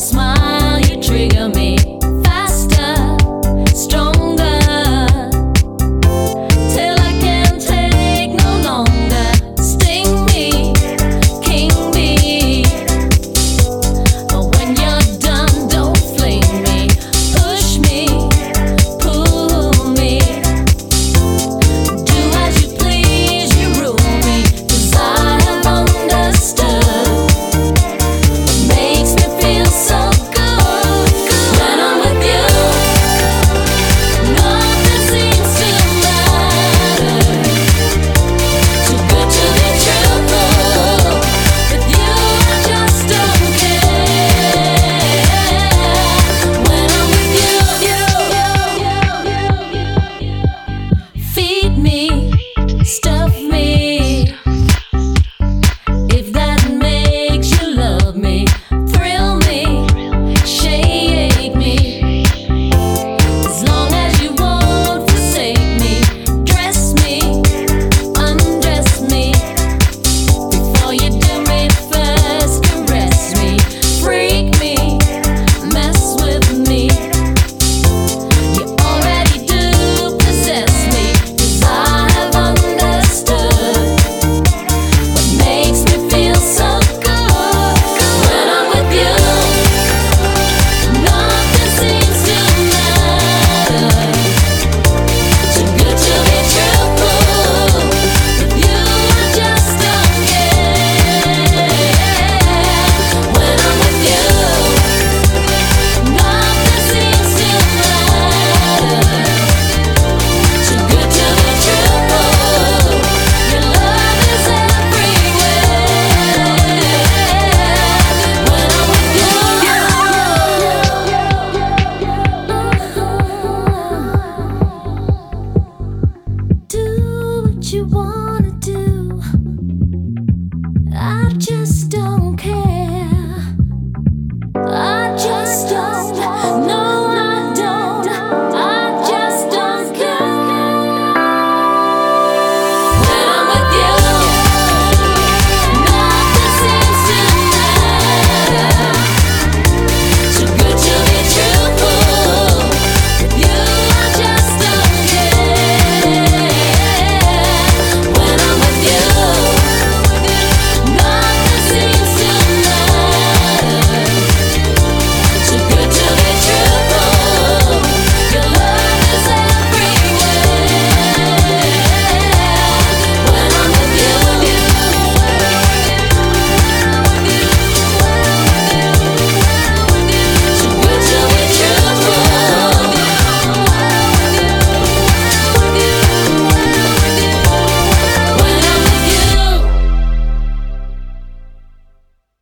smile. I just don't.